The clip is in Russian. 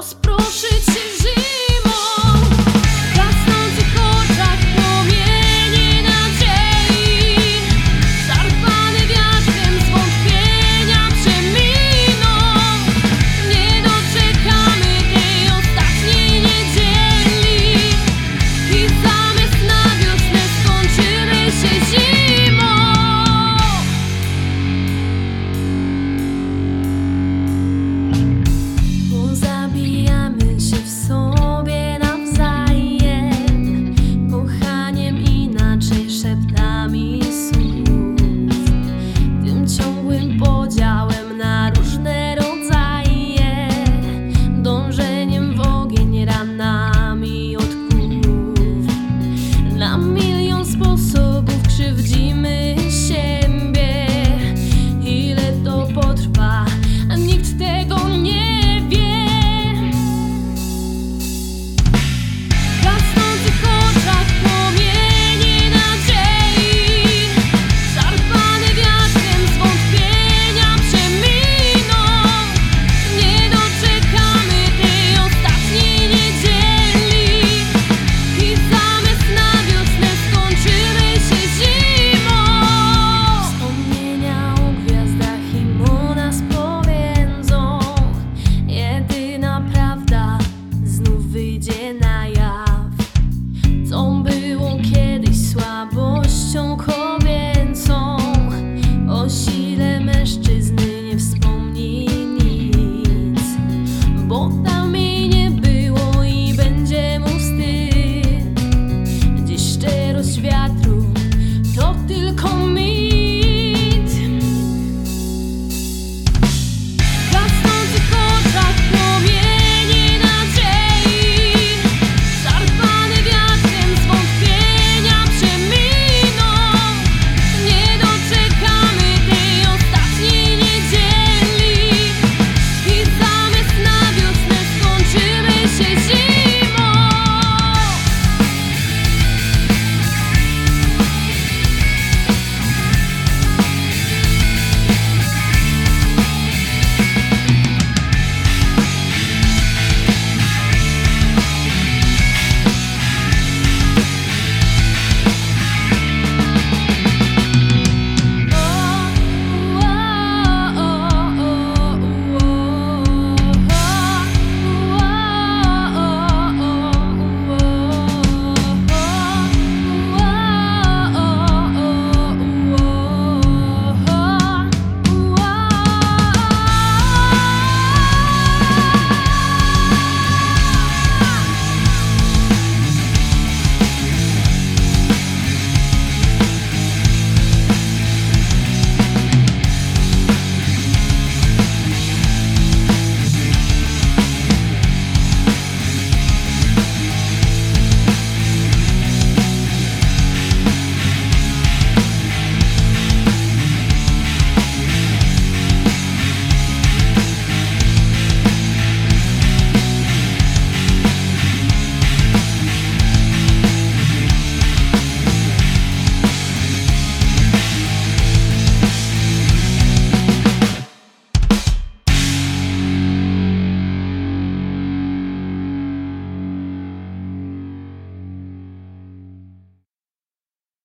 розпрошиться. people.